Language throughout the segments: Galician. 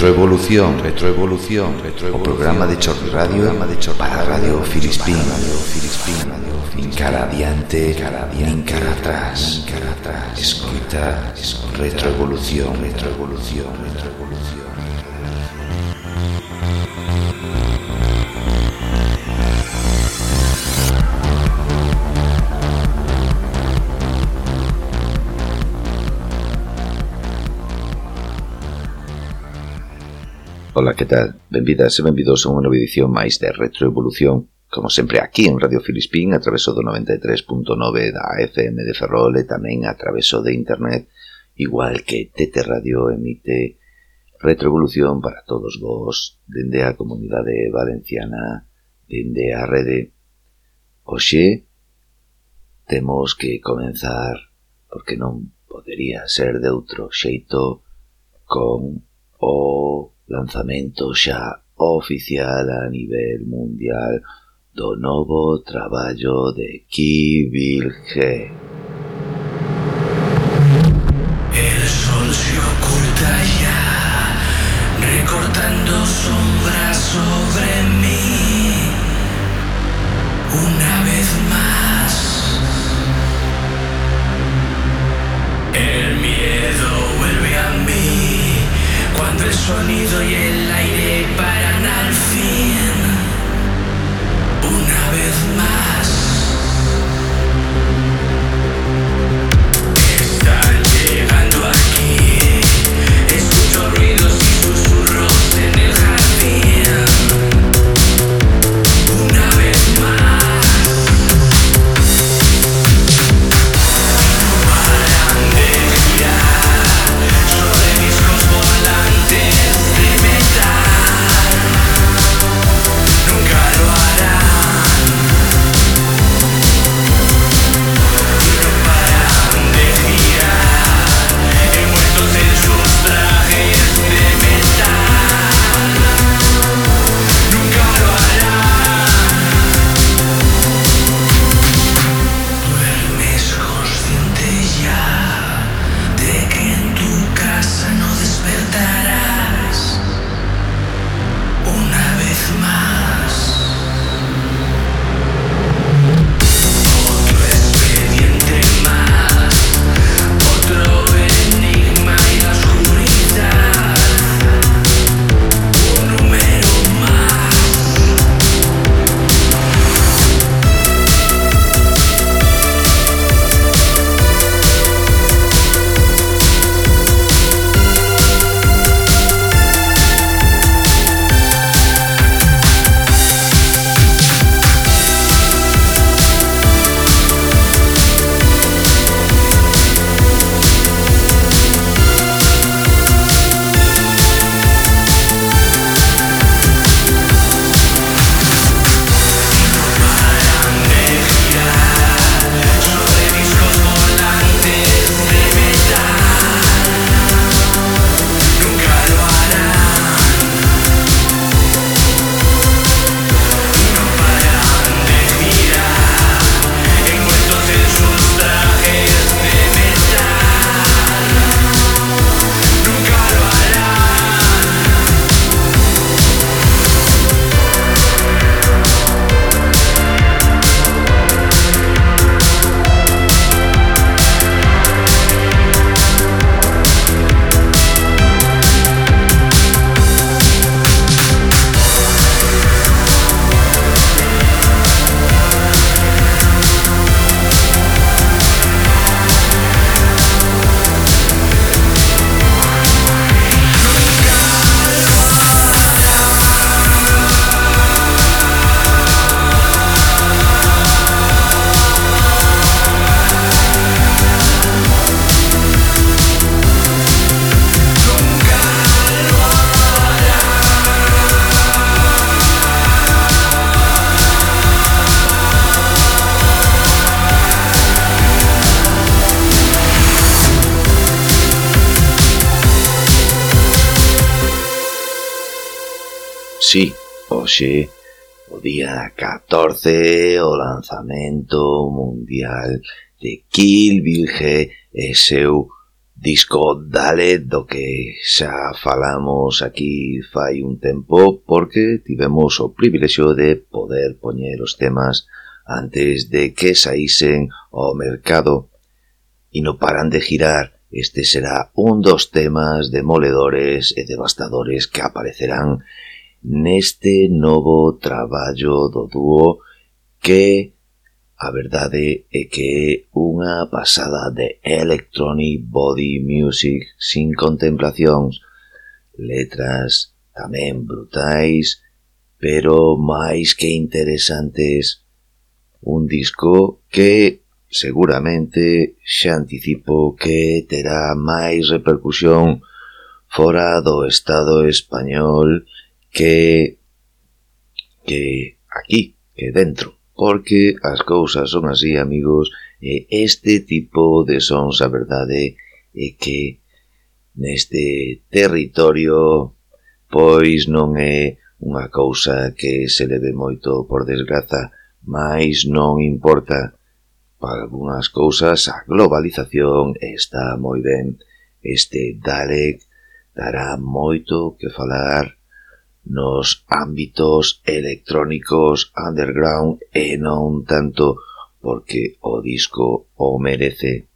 Retroevolución, retroevolución, retroevolución. O programa de Chorri Radio, programa de Chorri para Radio Filispín, Radio Filispín, Radio Filispin. Cara adiante, cara adiante, cara atrás, cara atrás. Escoita, retroevolución, retroevolución, retroevolución. Ola, que tal? Benvidas e benvidos a unha nova edición máis de Retroevolución, como sempre aquí en Radio Filispín, a traveso do 93.9 da FM de Ferrol e tamén a traveso de Internet, igual que TT Radio emite Retroevolución para todos vos, dende a comunidade valenciana, dende a rede. Oxe, temos que comenzar, porque non podería ser de outro xeito, con o lanzamento xa oficial a nivel mundial do novo traballo de G. El sol se oculta ya, recortando sombras sobre mí. 你说你昨夜。sí, hoxe o día 14 o lanzamento mundial de Kill Bilge e seu disco. Dale do que xa falamos aquí fai un tempo porque tivemos o privilexio de poder poñer os temas antes de que saísen ao mercado. E no paran de girar. Este será un dos temas demoledores e devastadores que aparecerán neste novo traballo do dúo que a verdade é que é unha pasada de electronic body music sin contemplacións, letras tamén brutais, pero máis que interesantes. Un disco que seguramente xa anticipo que terá máis repercusión fora do Estado español que que aquí, que dentro, porque as cousas son así, amigos, e este tipo de sons, a verdade, é que neste territorio pois non é unha cousa que se leve moito por desgraza, mas non importa. Para algunhas cousas a globalización está moi ben. Este Dalek dará moito que falar nos ámbitos electrónicos underground e non tanto porque o disco o merece.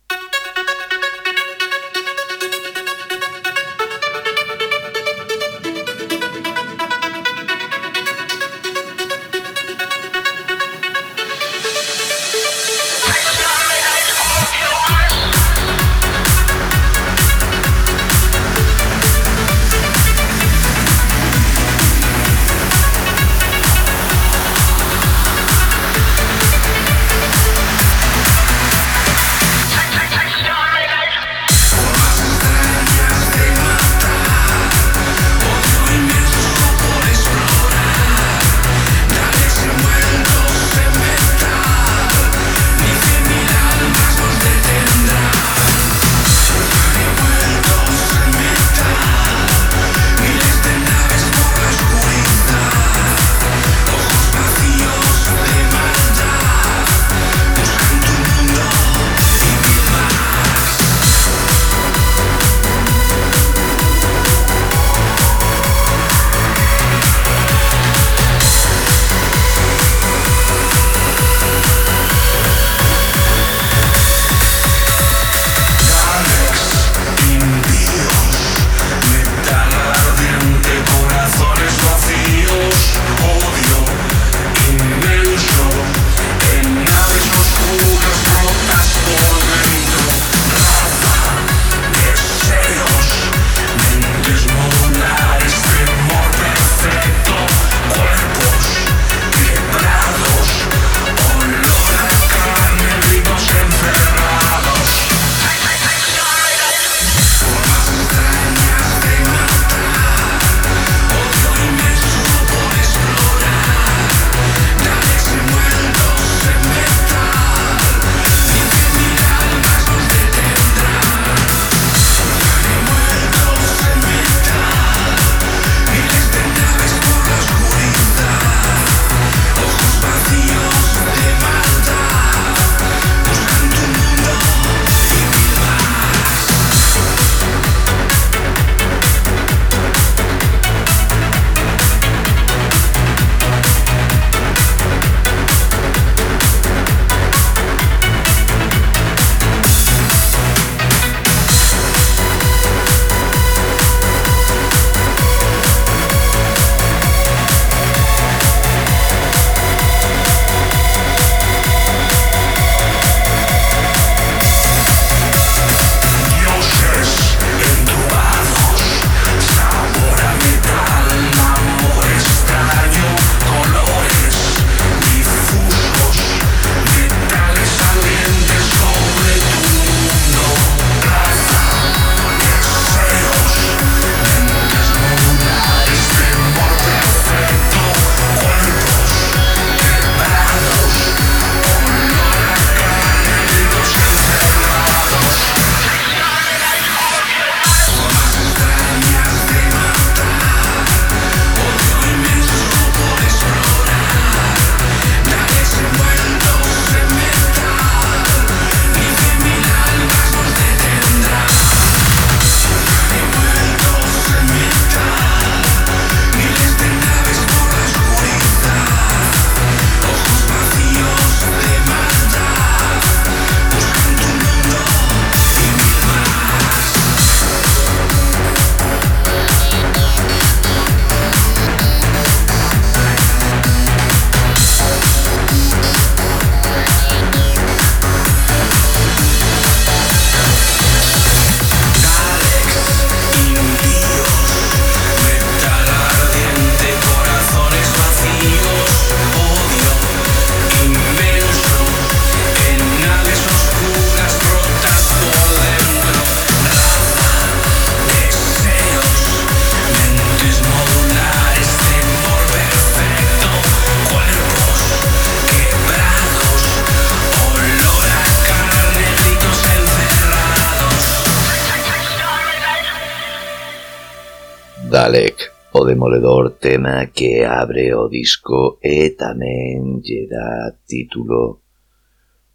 O demoledor tema que abre o disco e tamén lle dá título.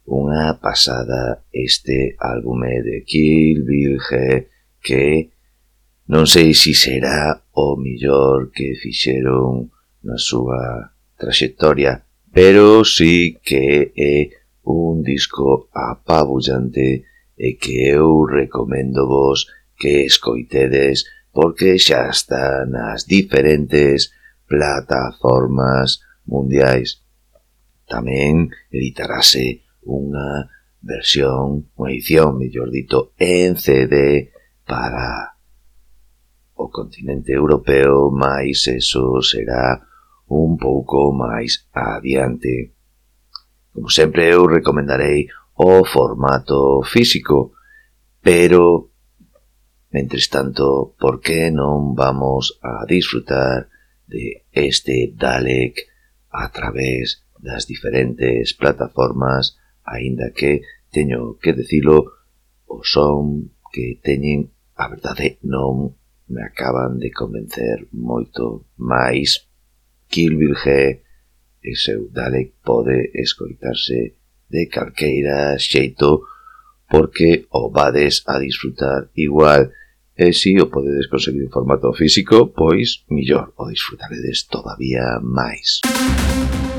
Unha pasada este álbume de Kill Virge que non sei si será o millor que fixeron na súa traxectoria, pero sí que é un disco apabullante e que eu recomendo vos que escoitedes porque xa está nas diferentes plataformas mundiais. Tamén editarase unha versión, unha edición, mellor dito, en CD para o continente europeo, máis eso será un pouco máis adiante. Como sempre, eu recomendarei o formato físico, pero Mentres tanto, por que non vamos a disfrutar de este Dalek a través das diferentes plataformas, aínda que, teño que decilo, o son que teñen, a verdade, non me acaban de convencer moito máis? Kill Bill G e seu Dalek pode escoitarse de calqueira xeito porque o vades a disfrutar igual. E si o podedes conseguir en formato físico, pois, millor, o disfrutaredes todavía máis. Música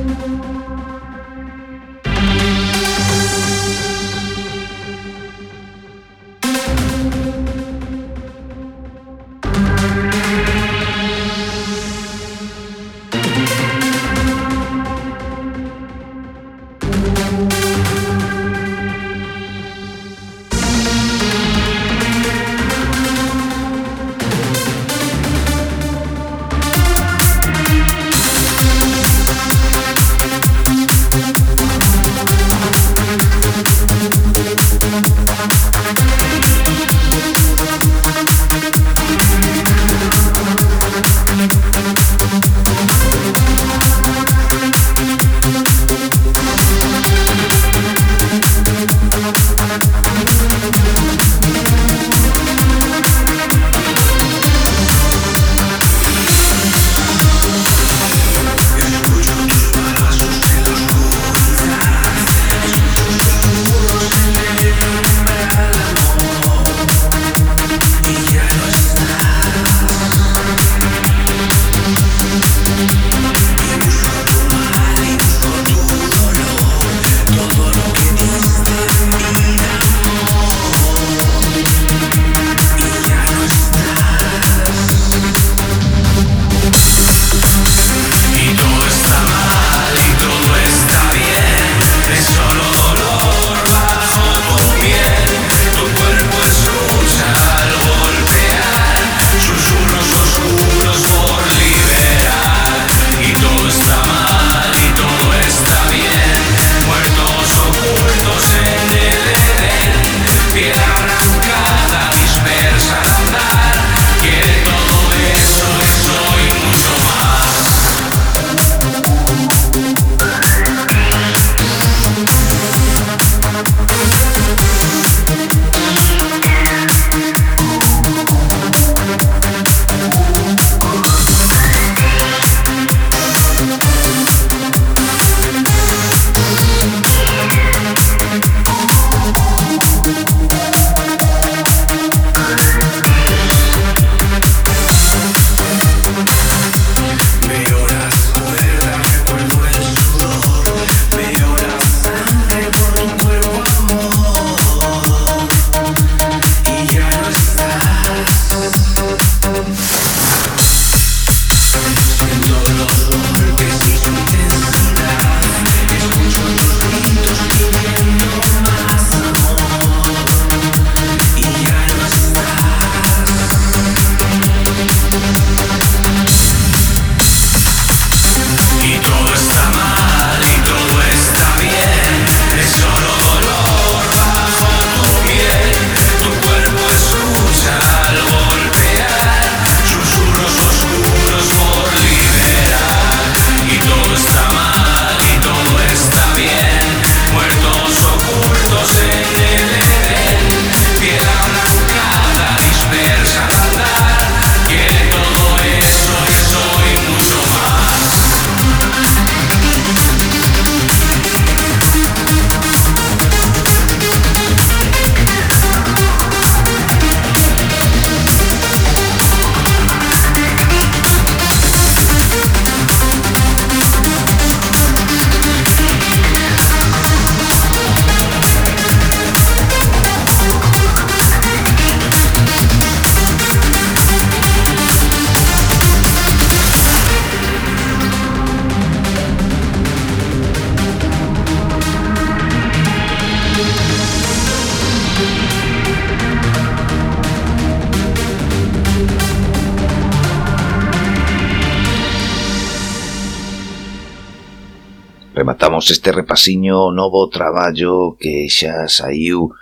rematamos este repasiño novo traballo que xa saiu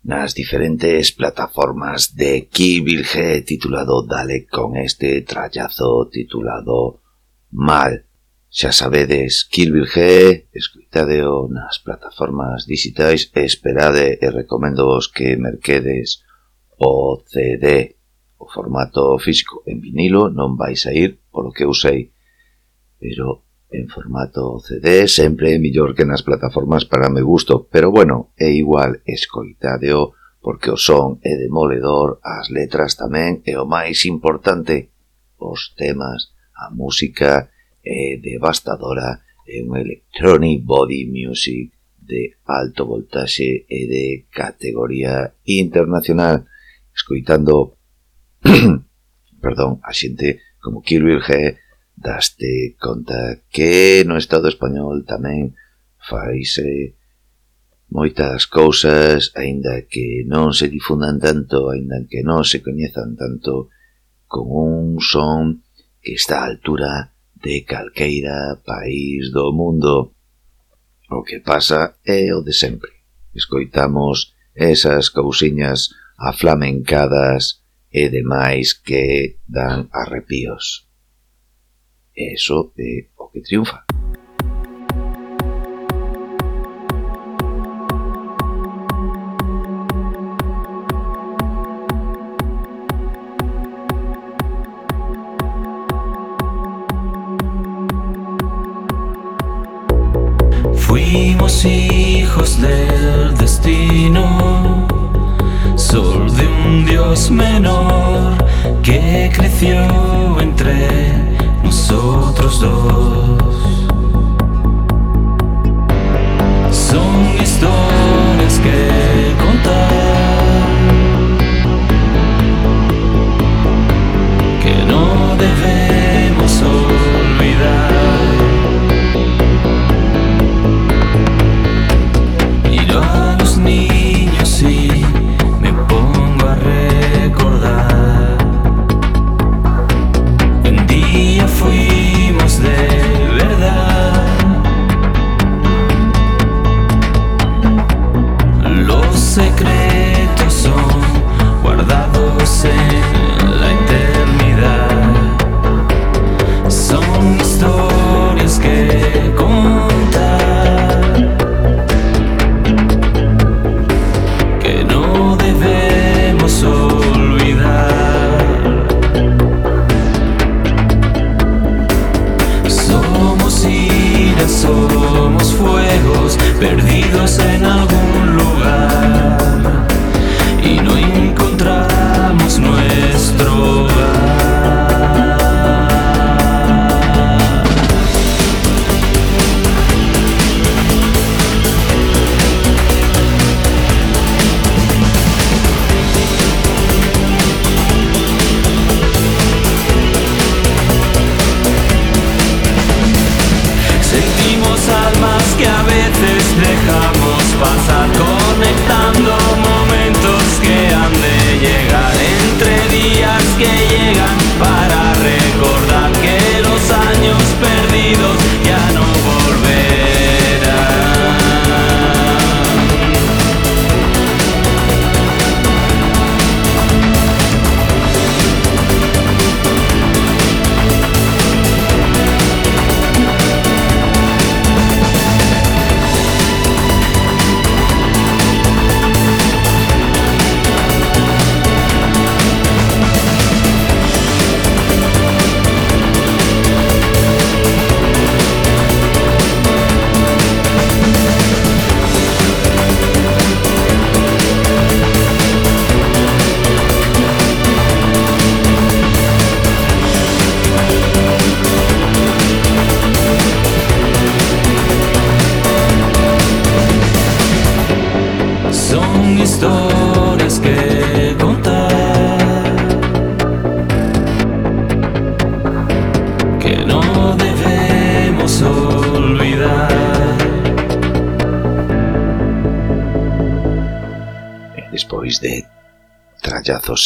nas diferentes plataformas de Kibilge titulado Dale con este trallazo titulado Mal. Xa sabedes, Kibilge, escuitadeo nas plataformas digitais, esperade e recomendo vos que merquedes o CD, o formato físico en vinilo, non vais a ir polo que eu sei, pero en formato CD sempre é mellor que nas plataformas para me gusto, pero bueno, é igual escoitadeo porque o son é demoledor, as letras tamén e o máis importante, os temas, a música é devastadora, é un electronic body music de alto voltaxe e de categoría internacional, escoitando perdón, a xente como Kirby G, daste conta que no Estado español tamén faise moitas cousas, aínda que non se difundan tanto, aínda que non se coñezan tanto, con un son que está á altura de calqueira país do mundo. O que pasa é o de sempre. Escoitamos esas cousiñas aflamencadas e demais que dan arrepíos. Eso é o que triunfa. Fuimos hijos del destino, sol de un dios menor que creció entre nosotros dos.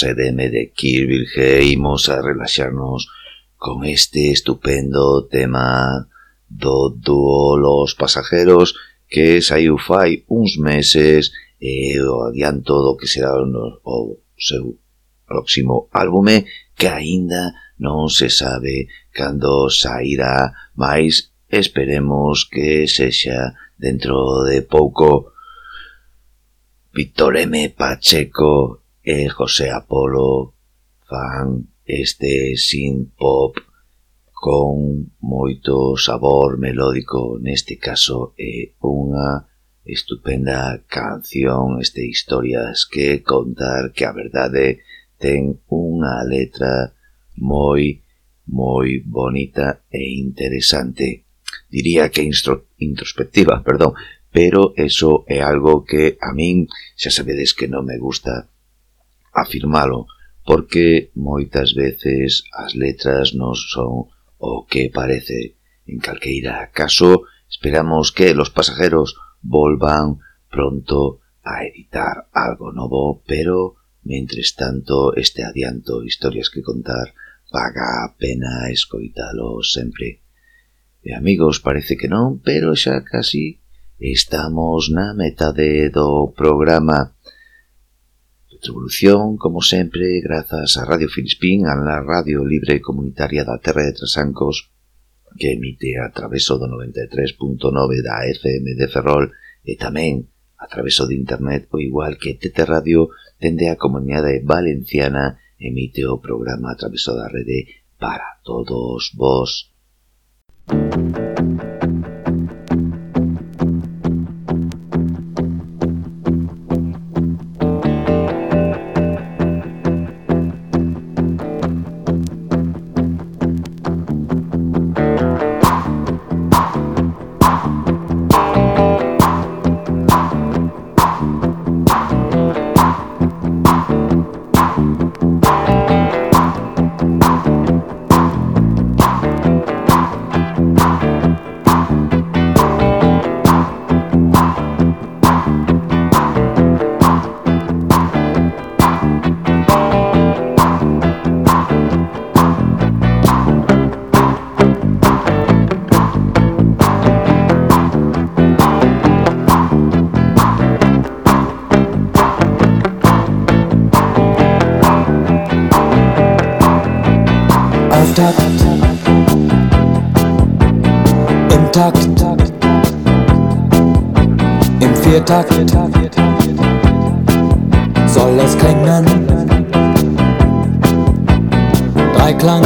e deme de Kirbilge imos a relaxarnos con este estupendo tema do dúo Los Pasajeros que saiu fai uns meses e o adianto do que será o seu próximo álbume que aínda non se sabe cando sairá, mais esperemos que sexa dentro de pouco. Víctor M. Pacheco e José Apolo fan este synth pop con moito sabor melódico, neste caso é unha estupenda canción, este historias que contar que a verdade ten unha letra moi moi bonita e interesante. Diría que introspectiva, perdón, pero eso é algo que a min xa sabedes que non me gusta afirmalo, porque moitas veces as letras non son o que parece. En calqueira caso, esperamos que los pasajeros volvan pronto a editar algo novo, pero, mentres tanto, este adianto historias que contar paga a pena escoitalo sempre. E amigos, parece que non, pero xa casi estamos na metade do programa. Retribución, como sempre, grazas a Radio Filispín, a la radio libre comunitaria da Terra de Trasancos, que emite a traveso do 93.9 da FM de Ferrol e tamén a traveso de internet, o igual que TT Radio, dende a Comunidade Valenciana, emite o programa a traveso da rede para todos vos. Música Viertakt soll es klingen. Dreiklang,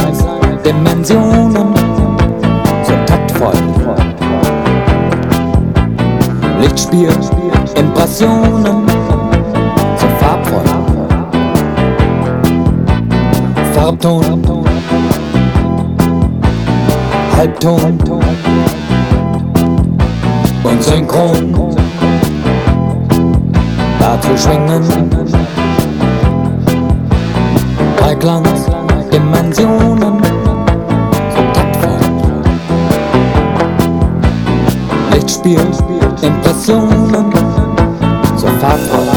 Dimensionen, so taktvoll. Lichtspiel, Impressionen, so farbvoll. Farbton, Halbton und Synchron zu schwingen. Dreiklangs, Dimensionen, so taktvoll. Lichtspiel, Impressionen, so farbenvoll.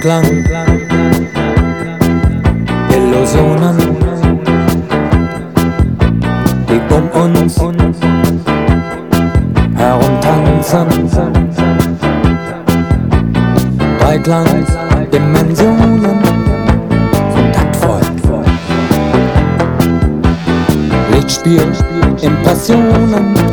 Klang Dreiklang, Dimensionen, taktvoll. Lichtspiel, Impressionen,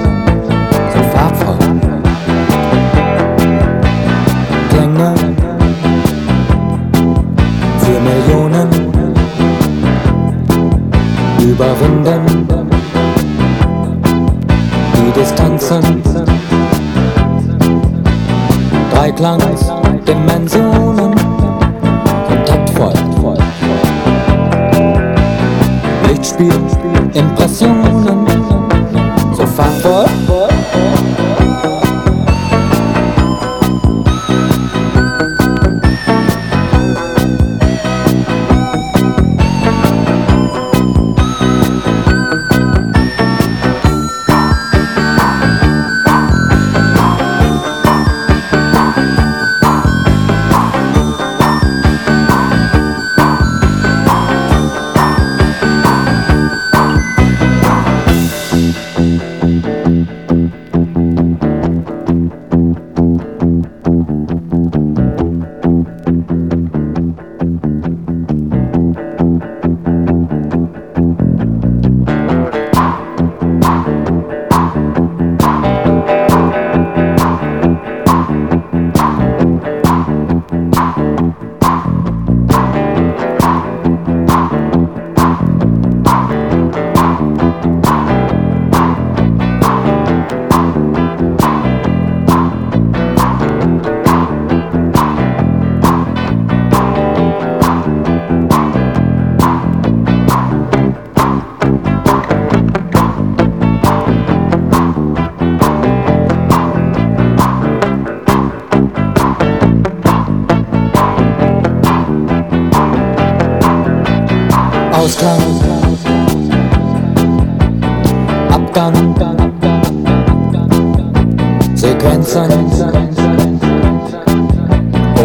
Grenzen,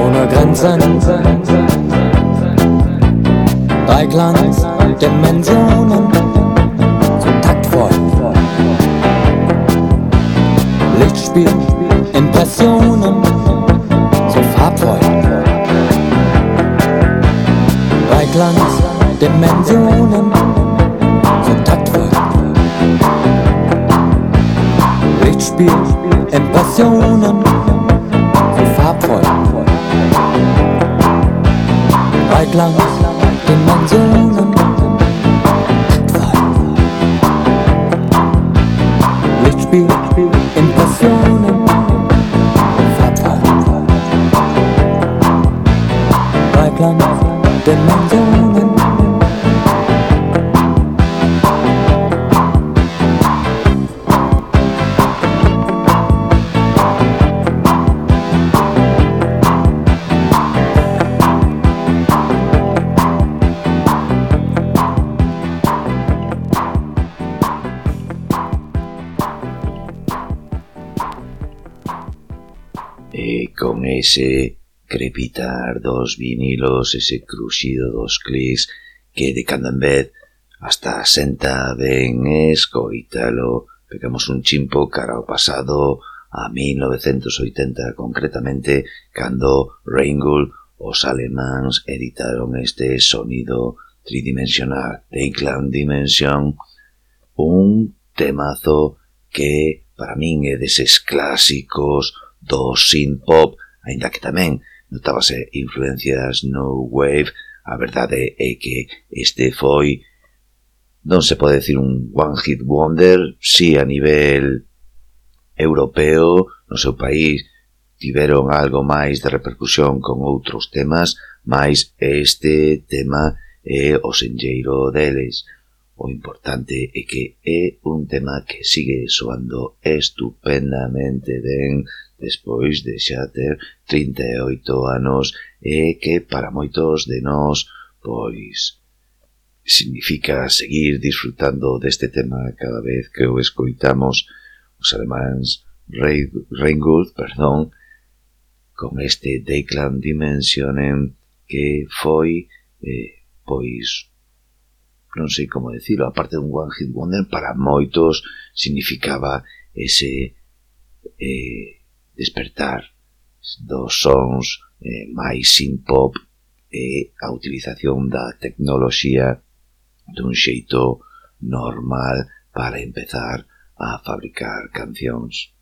ohne Grenzen. Bei Glanz, Dimensionen, kontaktvoll. Lichtspiel. canción ese crepitar dos vinilos, ese cruxido dos clics que de cando en vez hasta senta ben escoitalo. Pegamos un chimpo cara ao pasado a 1980 concretamente cando Reingold os alemáns editaron este sonido tridimensional de Clan Dimension un temazo que para min é deses clásicos do synth pop aínda que tamén notábase influencias no wave, a verdade é que este foi non se pode decir un one hit wonder, si a nivel europeo, no seu país, tiveron algo máis de repercusión con outros temas, máis este tema é o senlleiro deles. O importante é que é un tema que sigue soando estupendamente ben despois de xa ter 38 anos e que para moitos de nós, pois, significa seguir disfrutando deste tema cada vez que o escoitamos os alemáns Reingold, perdón, con este Declan Dimensionen que foi, eh, pois, non sei como decirlo, aparte dun One Hit Wonder, para moitos significaba ese eh, despertar dos sons eh, máis synth-pop e a utilización da tecnoloxía dun xeito normal para empezar a fabricar cancións.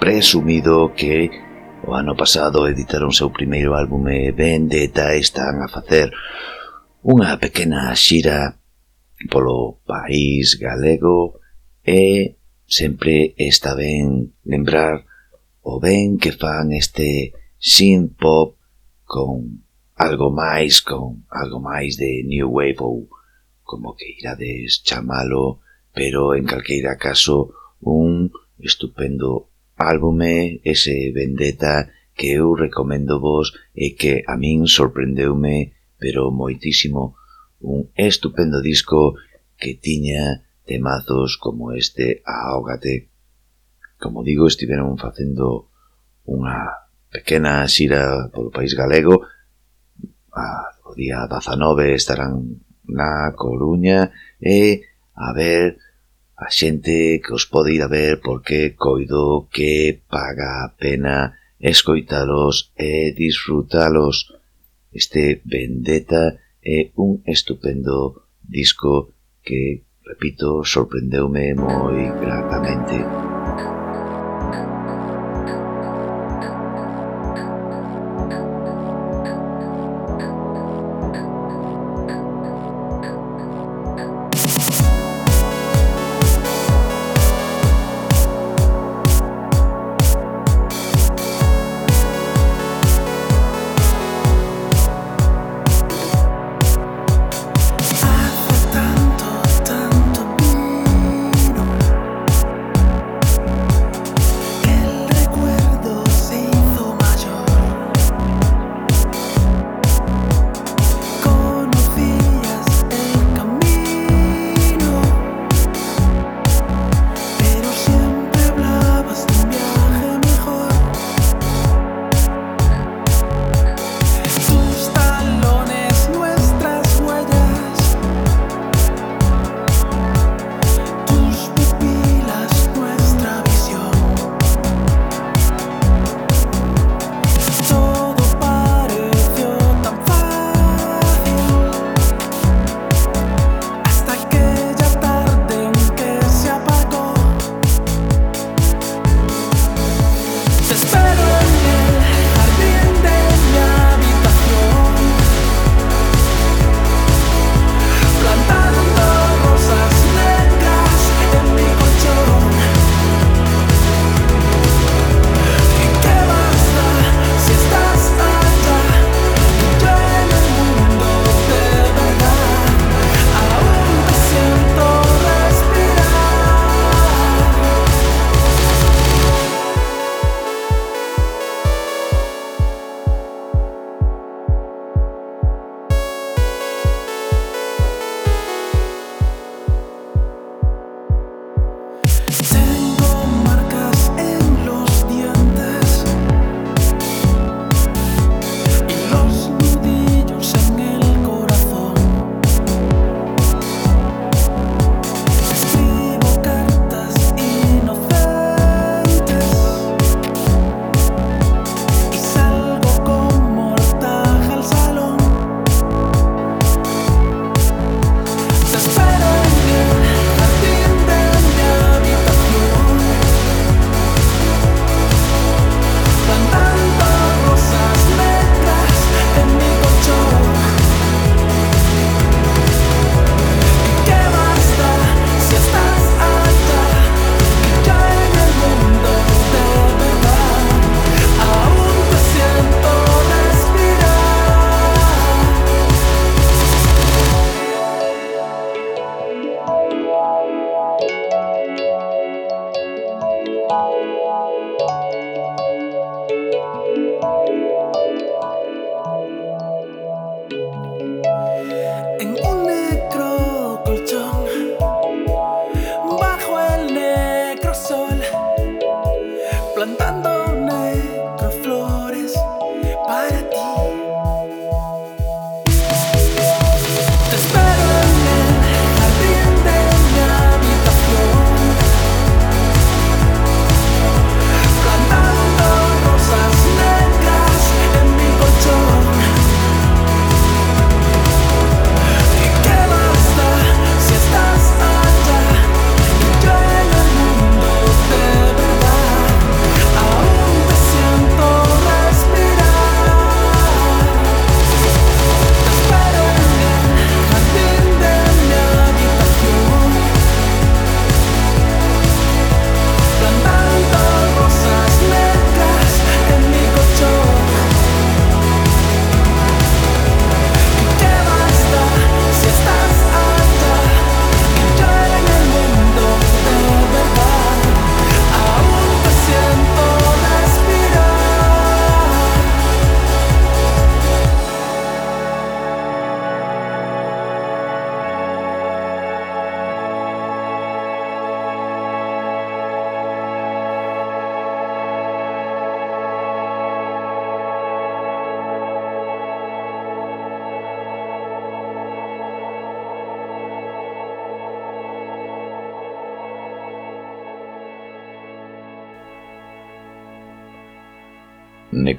presumido que o ano pasado editaron seu primeiro álbum e Vendetta están a facer unha pequena xira polo país galego e sempre está ben lembrar o ben que fan este synth pop con algo máis con algo máis de new wave ou como que irades chamalo, pero en calqueira caso un estupendo álbume ese Vendetta que eu recomendo vos e que a min sorprendeume pero moitísimo un estupendo disco que tiña temazos como este Ahógate. Como digo, estiveron facendo unha pequena xira polo país galego a, o día 19 estarán na Coruña e a ver a xente que os pode ir a ver porque coido que paga a pena escoitalos e disfrutalos. Este Vendetta é un estupendo disco que, repito, sorprendeume moi gratamente.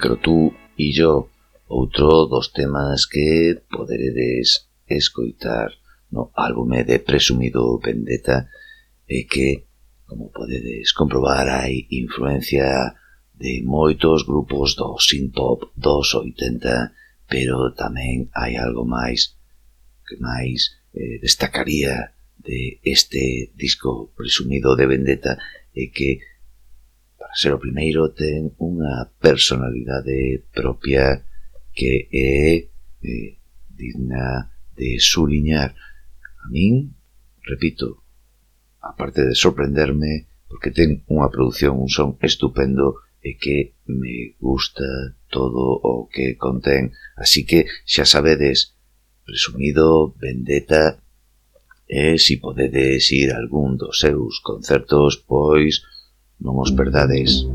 Microtú e yo, outro dos temas que poderedes escoitar no álbume de Presumido Vendetta e que, como podedes comprobar, hai influencia de moitos grupos do synth-pop dos 80, pero tamén hai algo máis que máis eh, destacaría de este disco Presumido de Vendetta e que ser o primeiro ten unha personalidade propia que é eh, digna de suliñar. A min, repito, aparte de sorprenderme, porque ten unha produción, un son estupendo e que me gusta todo o que contén. Así que, xa sabedes, presumido, vendeta, e si podedes ir a algún dos seus concertos, pois non os perdades.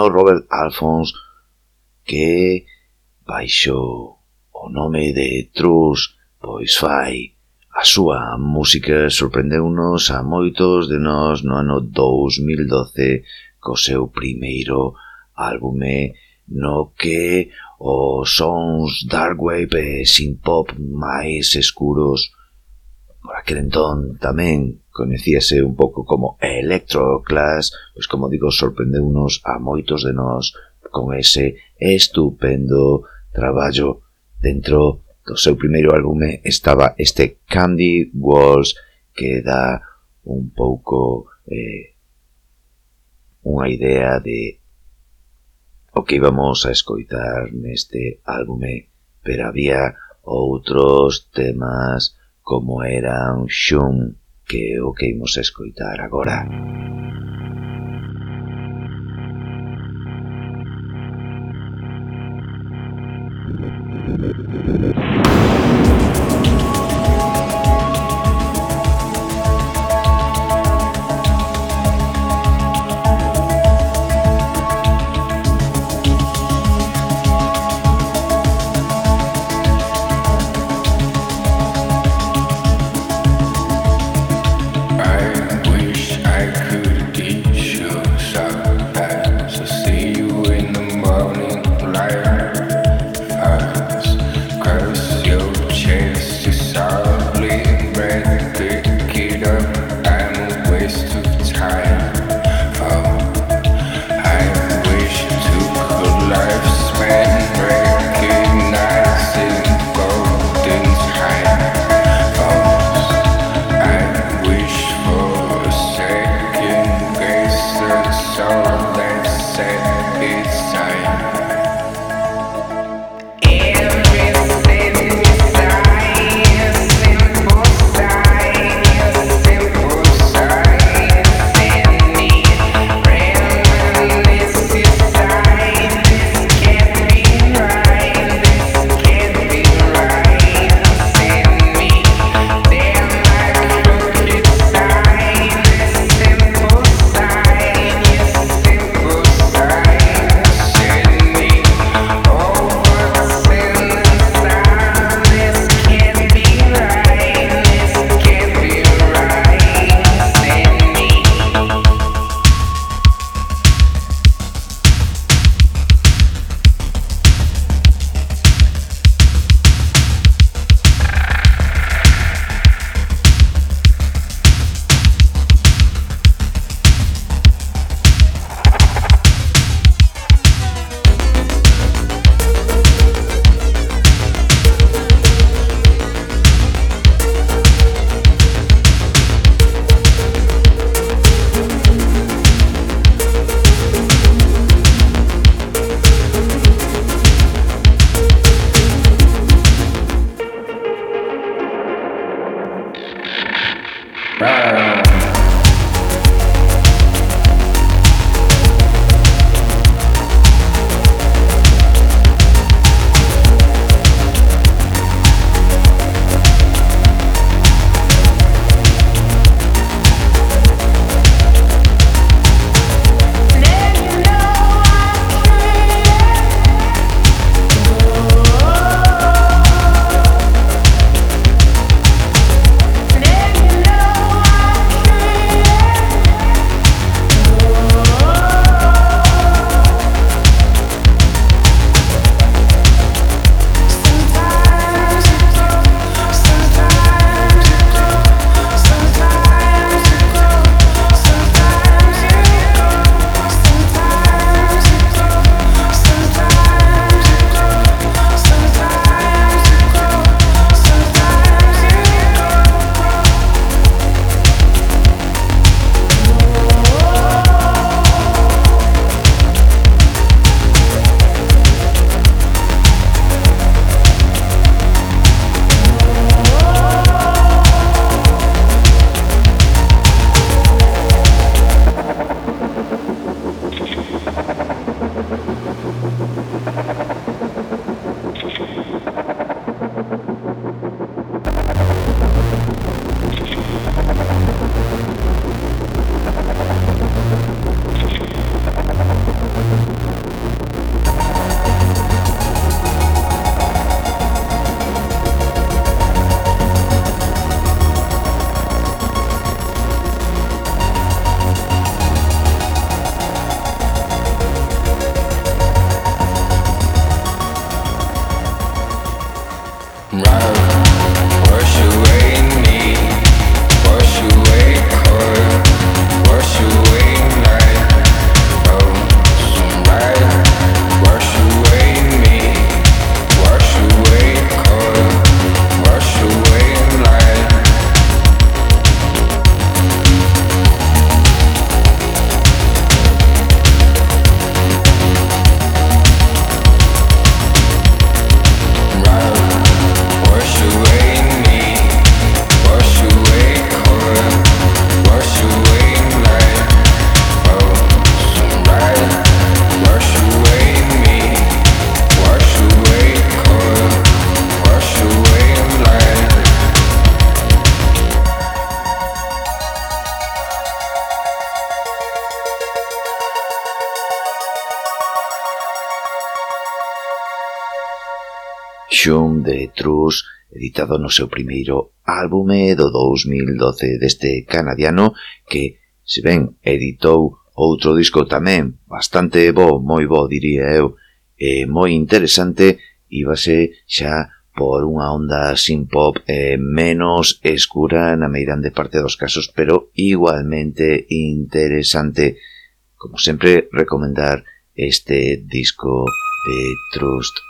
americano Robert Alphonse que, baixo o nome de Truss, pois fai a súa música sorprendeu-nos a moitos de nós no ano 2012 co seu primeiro álbume no que os sons darkwave e synth-pop máis escuros por aquel entón tamén coñecíase un pouco como Electroclass, pois como digo, sorprendeunos a moitos de nós con ese estupendo traballo dentro do seu primeiro álbume estaba este Candy Walls que dá un pouco eh, unha idea de o que íbamos a escoitar neste álbume, pero había outros temas como eran Shun que é o que imos escoitar agora. Collection de Trus, editado no seu primeiro álbume do 2012 deste canadiano que, se ben editou outro disco tamén bastante bo, moi bo diría eu, e moi interesante, íbase xa por unha onda sin pop eh, menos escura na meirande parte dos casos, pero igualmente interesante. Como sempre, recomendar este disco de Trust.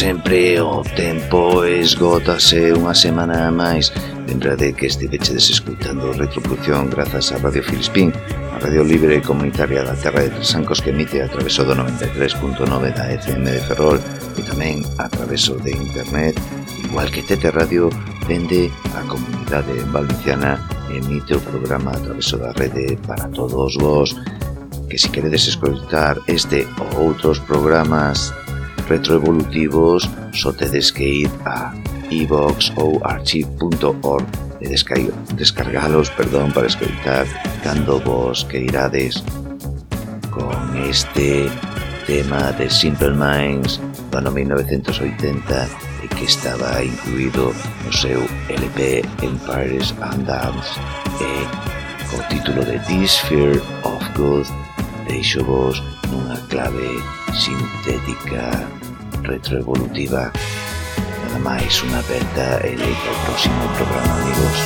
sempre, o tempo esgotase unha semana máis. Lembrade que estivechedes escutando Retroproducción grazas a Radio Filispín, a radio libre e comunitaria da Terra de Tresancos que emite a traveso do 93.9 da FM de Ferrol e tamén a traveso de Internet, igual que Tete Radio vende a comunidade valenciana emite o programa a traveso da rede para todos vos que si queredes escoitar este ou outros programas retroevolutivos só tedes que ir a iVox e ou archive.org e descargalos perdón, para escoitar cando vos que irades con este tema de Simple Minds do ano 1980 e que estaba incluído no seu LP Empires and Dance e co título de This Fear of Good deixo vos clave sintética retroevolutiva Nada máis unha aperta e ao próximo programa, amigos.